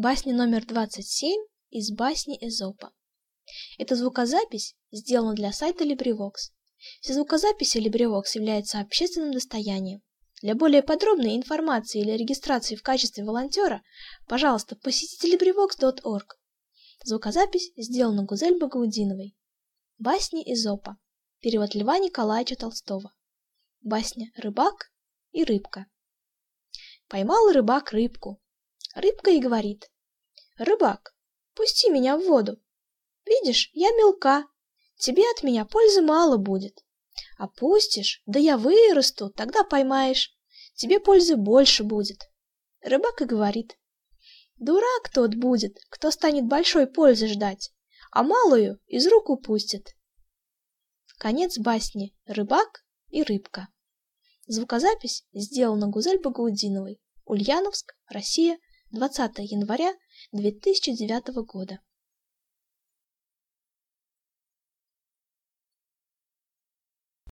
Басня номер 27 из басни Эзопа. Эта звукозапись сделана для сайта LibriVox. Все звукозаписи LibriVox являются общественным достоянием. Для более подробной информации или регистрации в качестве волонтера, пожалуйста, посетите LibriVox.org. Звукозапись сделана Гузель Багаудиновой. Басни Эзопа. Перевод Льва Николаевича Толстого. Басня «Рыбак и рыбка». Поймал рыбак рыбку, Рыбка и говорит. Рыбак, пусти меня в воду. Видишь, я мелка, тебе от меня пользы мало будет. А пустишь, да я вырасту, тогда поймаешь. Тебе пользы больше будет. Рыбак и говорит. Дурак тот будет, кто станет большой пользы ждать, а малую из рук упустит. Конец басни «Рыбак и рыбка». Звукозапись сделана Гузель Багаудиновой. Ульяновск, Россия, 20 января 2009 года.